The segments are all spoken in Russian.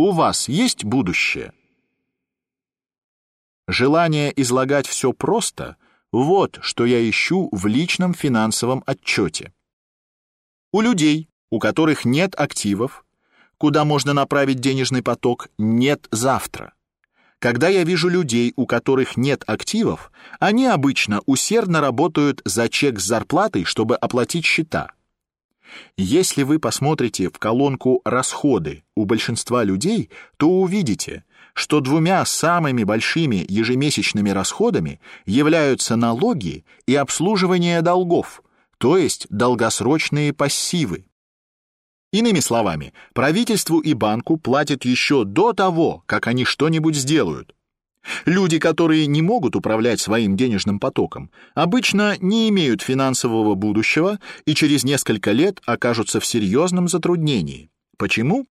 У вас есть будущее? Желание излагать все просто — вот что я ищу в личном финансовом отчете. У людей, у которых нет активов, куда можно направить денежный поток, нет завтра. Когда я вижу людей, у которых нет активов, они обычно усердно работают за чек с зарплатой, чтобы оплатить счета. Если вы посмотрите в колонку «Расходы» у большинства людей, то увидите, что двумя самыми большими ежемесячными расходами являются налоги и обслуживание долгов, то есть долгосрочные пассивы. Иными словами, правительству и банку платят еще до того, как они что-нибудь сделают. Люди, которые не могут управлять своим денежным потоком, обычно не имеют финансового будущего и через несколько лет окажутся в серьезном затруднении. Почему?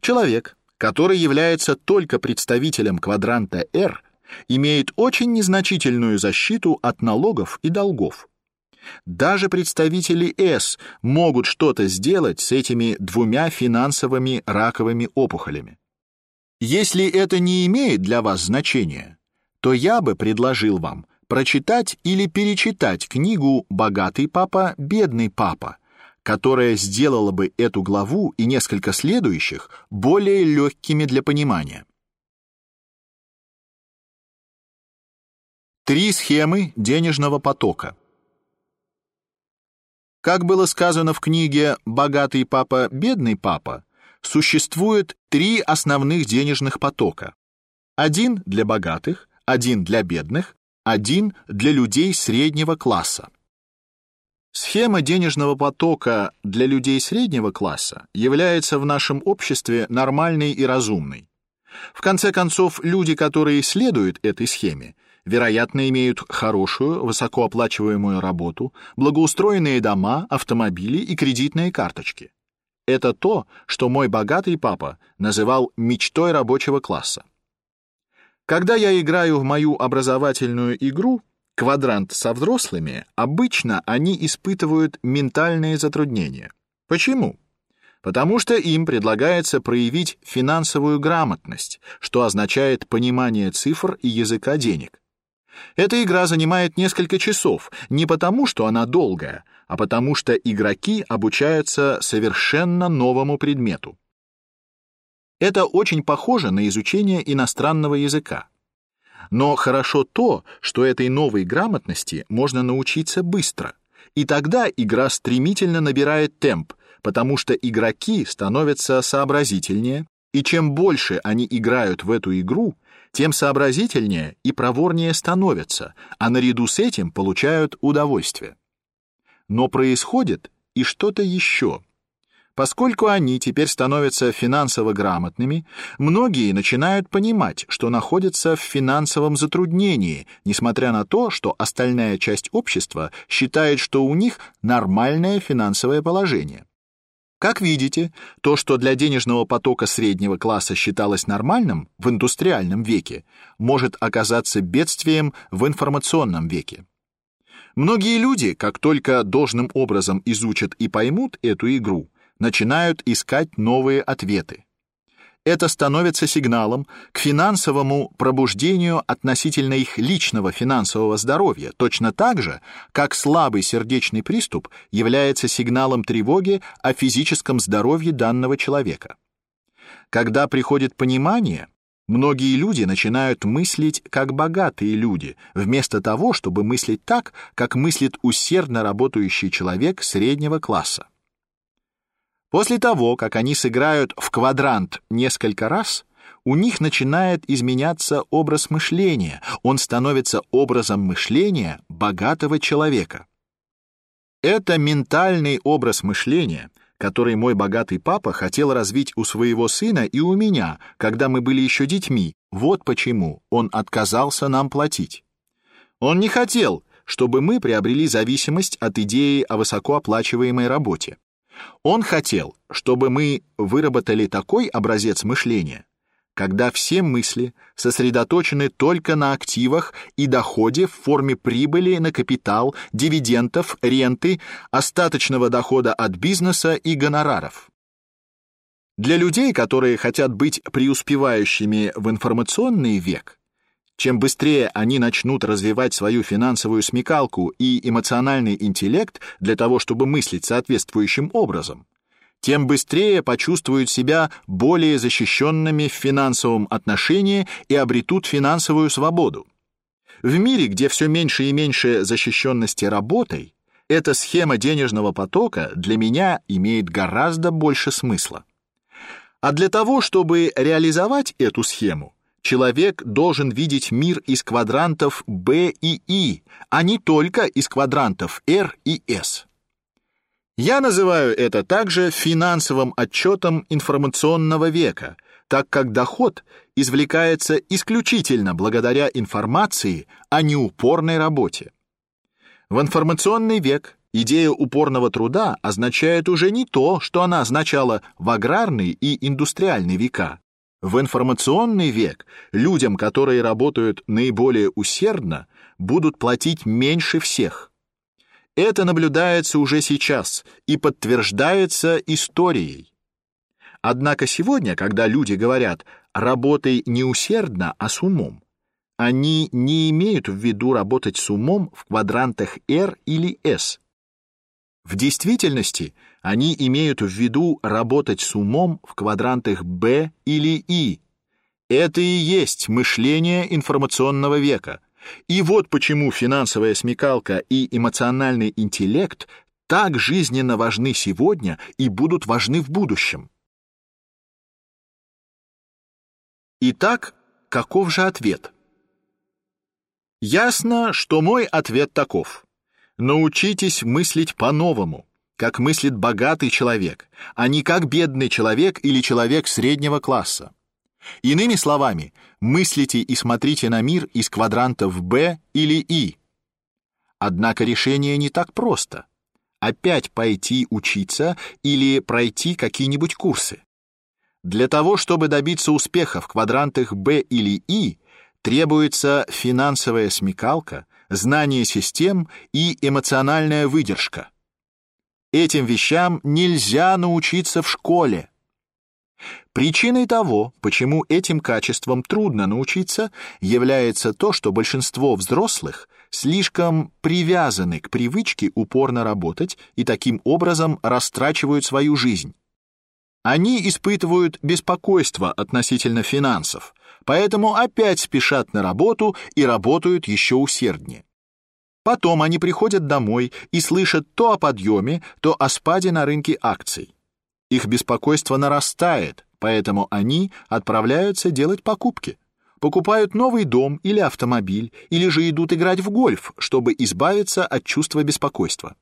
Человек, который является только представителем квадранта R, имеет очень незначительную защиту от налогов и долгов. Даже представители С могут что-то сделать с этими двумя финансовыми раковыми опухолями. Если это не имеет для вас значения, то я бы предложил вам прочитать или перечитать книгу «Богатый папа, бедный папа», которая сделала бы эту главу и несколько следующих более легкими для понимания. Три схемы денежного потока. Как было сказано в книге «Богатый папа, бедный папа», существует три основных денежных потока. Один для богатых, один для бедных, один для людей среднего класса. Схема денежного потока для людей среднего класса является в нашем обществе нормальной и разумной. В конце концов, люди, которые следуют этой схеме, вероятно, имеют хорошую, высокооплачиваемую работу, благоустроенные дома, автомобили и кредитные карточки. Это то, что мой богатый папа называл мечтой рабочего класса. Когда я играю в мою образовательную игру «Квадрант со взрослыми», обычно они испытывают ментальные затруднения. Почему? Потому что им предлагается проявить финансовую грамотность, что означает понимание цифр и языка денег. Эта игра занимает несколько часов, не потому, что она долгая, а потому что игроки обучаются совершенно новому предмету. Это очень похоже на изучение иностранного языка. Но хорошо то, что этой новой грамотности можно научиться быстро, и тогда игра стремительно набирает темп, потому что игроки становятся сообразительнее, и чем больше они играют в эту игру, тем сообразительнее и проворнее становятся, а наряду с этим получают удовольствие. Но происходит и что-то еще. Поскольку они теперь становятся финансово грамотными, многие начинают понимать, что находятся в финансовом затруднении, несмотря на то, что остальная часть общества считает, что у них нормальное финансовое положение. Как видите, то, что для денежного потока среднего класса считалось нормальным в индустриальном веке, может оказаться бедствием в информационном веке. Многие люди, как только должным образом изучат и поймут эту игру, начинают искать новые ответы это становится сигналом к финансовому пробуждению относительно их личного финансового здоровья, точно так же, как слабый сердечный приступ является сигналом тревоги о физическом здоровье данного человека. Когда приходит понимание, многие люди начинают мыслить как богатые люди, вместо того, чтобы мыслить так, как мыслит усердно работающий человек среднего класса. После того, как они сыграют в квадрант несколько раз, у них начинает изменяться образ мышления, он становится образом мышления богатого человека. Это ментальный образ мышления, который мой богатый папа хотел развить у своего сына и у меня, когда мы были еще детьми. Вот почему он отказался нам платить. Он не хотел, чтобы мы приобрели зависимость от идеи о высокооплачиваемой работе. Он хотел, чтобы мы выработали такой образец мышления, когда все мысли сосредоточены только на активах и доходе в форме прибыли на капитал, дивидендов, ренты, остаточного дохода от бизнеса и гонораров. Для людей, которые хотят быть преуспевающими в информационный век, чем быстрее они начнут развивать свою финансовую смекалку и эмоциональный интеллект для того, чтобы мыслить соответствующим образом, тем быстрее почувствуют себя более защищенными в финансовом отношении и обретут финансовую свободу. В мире, где все меньше и меньше защищенности работой, эта схема денежного потока для меня имеет гораздо больше смысла. А для того, чтобы реализовать эту схему, человек должен видеть мир из квадрантов B и I, а не только из квадрантов R и S. Я называю это также финансовым отчетом информационного века, так как доход извлекается исключительно благодаря информации, а не упорной работе. В информационный век идея упорного труда означает уже не то, что она означала в аграрный и индустриальный века. В информационный век людям, которые работают наиболее усердно, будут платить меньше всех. Это наблюдается уже сейчас и подтверждается историей. Однако сегодня, когда люди говорят «работай не усердно, а с умом», они не имеют в виду работать с умом в квадрантах R или S. В действительности они имеют в виду работать с умом в квадрантах B или I. Это и есть мышление информационного века. И вот почему финансовая смекалка и эмоциональный интеллект так жизненно важны сегодня и будут важны в будущем. Итак, каков же ответ? Ясно, что мой ответ таков: научитесь мыслить по-новому, как мыслит богатый человек, а не как бедный человек или человек среднего класса. Иными словами, мыслите и смотрите на мир из квадрантов Б или И. Однако решение не так просто. Опять пойти учиться или пройти какие-нибудь курсы. Для того, чтобы добиться успеха в квадрантах Б или И, требуется финансовая смекалка, знание систем и эмоциональная выдержка. Этим вещам нельзя научиться в школе. Причиной того, почему этим качествам трудно научиться, является то, что большинство взрослых слишком привязаны к привычке упорно работать и таким образом растрачивают свою жизнь. Они испытывают беспокойство относительно финансов, поэтому опять спешат на работу и работают еще усерднее. Потом они приходят домой и слышат то о подъеме, то о спаде на рынке акций. Их беспокойство нарастает, поэтому они отправляются делать покупки. Покупают новый дом или автомобиль, или же идут играть в гольф, чтобы избавиться от чувства беспокойства.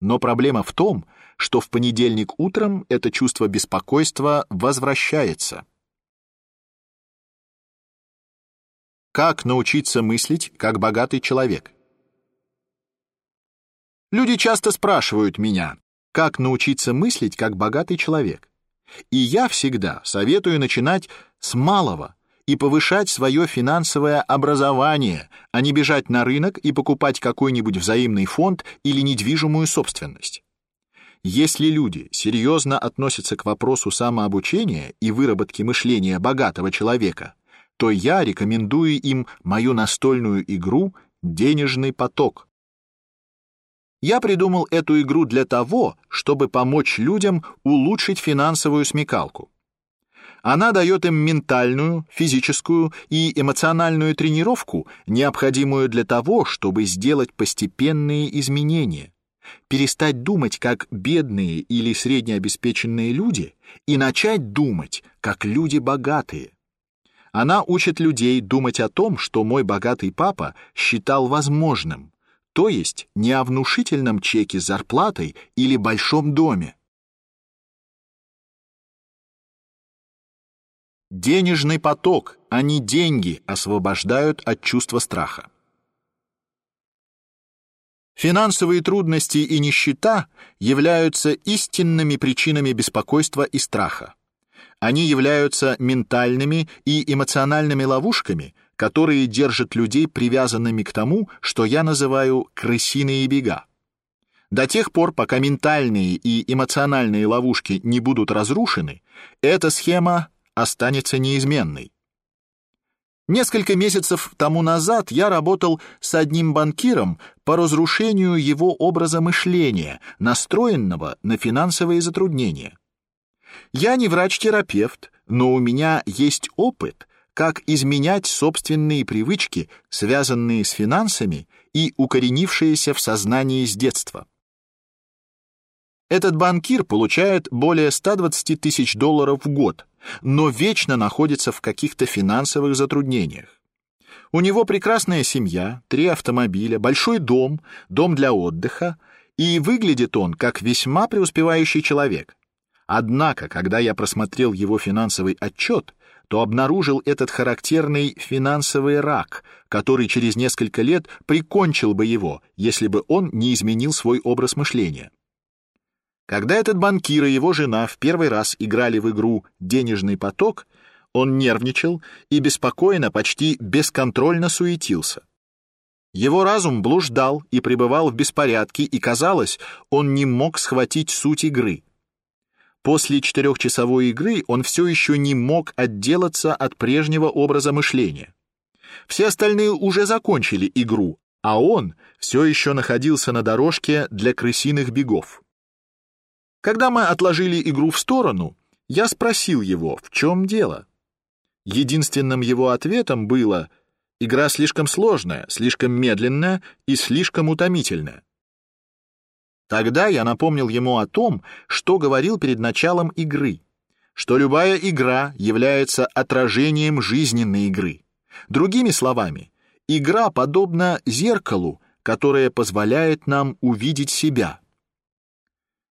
Но проблема в том, что в понедельник утром это чувство беспокойства возвращается. Как научиться мыслить как богатый человек? Люди часто спрашивают меня, как научиться мыслить как богатый человек. И я всегда советую начинать с малого и повышать свое финансовое образование, а не бежать на рынок и покупать какой-нибудь взаимный фонд или недвижимую собственность. Если люди серьезно относятся к вопросу самообучения и выработки мышления богатого человека, то я рекомендую им мою настольную игру «Денежный поток». Я придумал эту игру для того, чтобы помочь людям улучшить финансовую смекалку. Она дает им ментальную, физическую и эмоциональную тренировку, необходимую для того, чтобы сделать постепенные изменения, перестать думать как бедные или среднеобеспеченные люди и начать думать как люди богатые. Она учит людей думать о том, что мой богатый папа считал возможным, то есть не о внушительном чеке с зарплатой или большом доме. Денежный поток, а не деньги, освобождают от чувства страха. Финансовые трудности и нищета являются истинными причинами беспокойства и страха. Они являются ментальными и эмоциональными ловушками, которые держат людей привязанными к тому, что я называю крысиные бега. До тех пор, пока ментальные и эмоциональные ловушки не будут разрушены, эта схема останется неизменной. Несколько месяцев тому назад я работал с одним банкиром по разрушению его образа мышления, настроенного на финансовые затруднения. Я не врач-терапевт, но у меня есть опыт, как изменять собственные привычки, связанные с финансами и укоренившиеся в сознании с детства. Этот банкир получает более 120 тысяч долларов в год, но вечно находится в каких-то финансовых затруднениях. У него прекрасная семья, три автомобиля, большой дом, дом для отдыха, и выглядит он как весьма преуспевающий человек. Однако, когда я просмотрел его финансовый отчет, то обнаружил этот характерный финансовый рак, который через несколько лет прикончил бы его, если бы он не изменил свой образ мышления. Когда этот банкир и его жена в первый раз играли в игру «Денежный поток», он нервничал и беспокойно, почти бесконтрольно суетился. Его разум блуждал и пребывал в беспорядке, и, казалось, он не мог схватить суть игры. После четырехчасовой игры он все еще не мог отделаться от прежнего образа мышления. Все остальные уже закончили игру, а он все еще находился на дорожке для крысиных бегов. Когда мы отложили игру в сторону, я спросил его, в чем дело. Единственным его ответом было «Игра слишком сложная, слишком медленная и слишком утомительная». Тогда я напомнил ему о том, что говорил перед началом игры, что любая игра является отражением жизненной игры. Другими словами, игра подобна зеркалу, которое позволяет нам увидеть себя.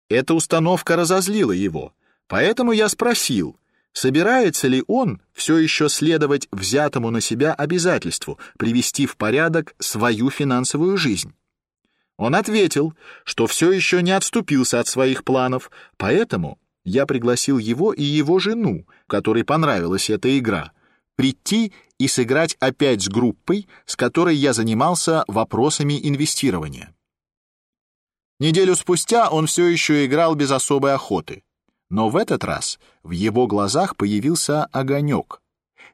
Эта установка разозлила его, поэтому я спросил, собирается ли он все еще следовать взятому на себя обязательству привести в порядок свою финансовую жизнь. Он ответил, что все еще не отступился от своих планов, поэтому я пригласил его и его жену, которой понравилась эта игра, прийти и сыграть опять с группой, с которой я занимался вопросами инвестирования. Неделю спустя он все еще играл без особой охоты. Но в этот раз в его глазах появился огонек.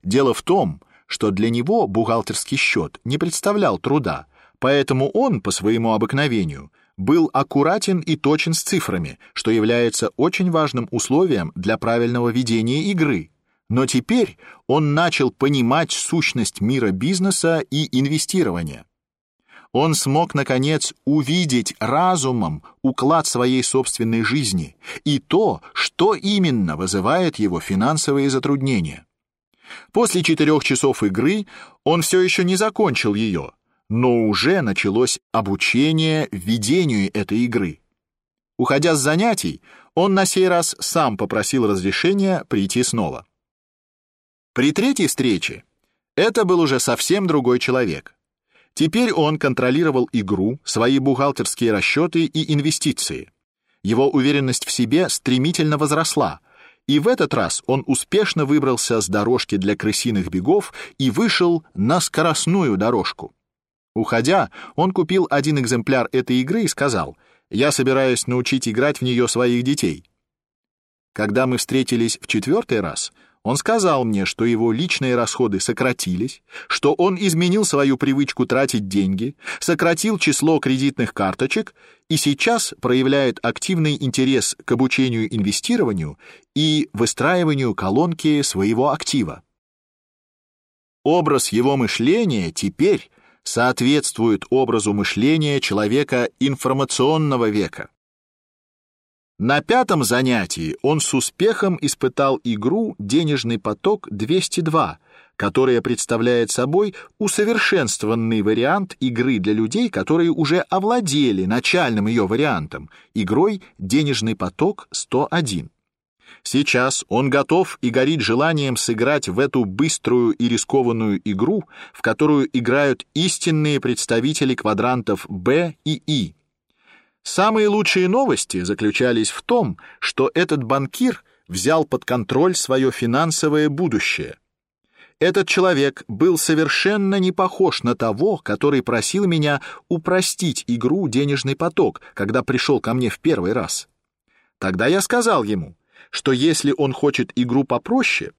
Дело в том, что для него бухгалтерский счет не представлял труда, поэтому он, по своему обыкновению, был аккуратен и точен с цифрами, что является очень важным условием для правильного ведения игры. Но теперь он начал понимать сущность мира бизнеса и инвестирования он смог, наконец, увидеть разумом уклад своей собственной жизни и то, что именно вызывает его финансовые затруднения. После четырех часов игры он все еще не закончил ее, но уже началось обучение ведению этой игры. Уходя с занятий, он на сей раз сам попросил разрешения прийти снова. При третьей встрече это был уже совсем другой человек. Теперь он контролировал игру, свои бухгалтерские расчеты и инвестиции. Его уверенность в себе стремительно возросла, и в этот раз он успешно выбрался с дорожки для крысиных бегов и вышел на скоростную дорожку. Уходя, он купил один экземпляр этой игры и сказал: "Я собираюсь научить играть в нее своих детей". Когда мы встретились в четвертый раз, он сказал мне, что его личные расходы сократились, что он изменил свою привычку тратить деньги, сократил число кредитных карточек и сейчас проявляет активный интерес к обучению инвестированию и выстраиванию колонки своего актива. Образ его мышления теперь соответствует образу мышления человека информационного века. На пятом занятии он с успехом испытал игру «Денежный поток 202», которая представляет собой усовершенствованный вариант игры для людей, которые уже овладели начальным ее вариантом, игрой «Денежный поток 101». Сейчас он готов и горит желанием сыграть в эту быструю и рискованную игру, в которую играют истинные представители квадрантов Б и И, Самые лучшие новости заключались в том, что этот банкир взял под контроль свое финансовое будущее. Этот человек был совершенно не похож на того, который просил меня упростить игру «Денежный поток», когда пришел ко мне в первый раз. Тогда я сказал ему, что если он хочет игру попроще,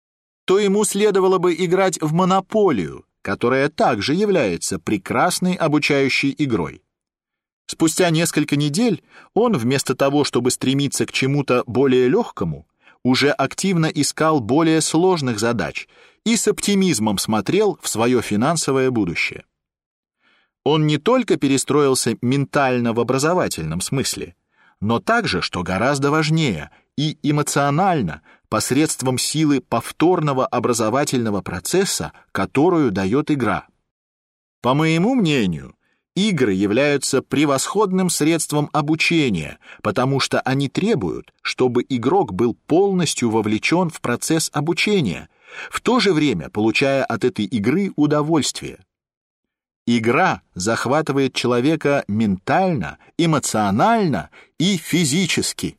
то ему следовало бы играть в монополию, которая также является прекрасной обучающей игрой. Спустя несколько недель он, вместо того, чтобы стремиться к чему-то более легкому, уже активно искал более сложных задач и с оптимизмом смотрел в свое финансовое будущее. Он не только перестроился ментально в образовательном смысле, но также, что гораздо важнее, и эмоционально посредством силы повторного образовательного процесса, которую дает игра. По моему мнению, Игры являются превосходным средством обучения, потому что они требуют, чтобы игрок был полностью вовлечен в процесс обучения, в то же время получая от этой игры удовольствие. Игра захватывает человека ментально, эмоционально и физически.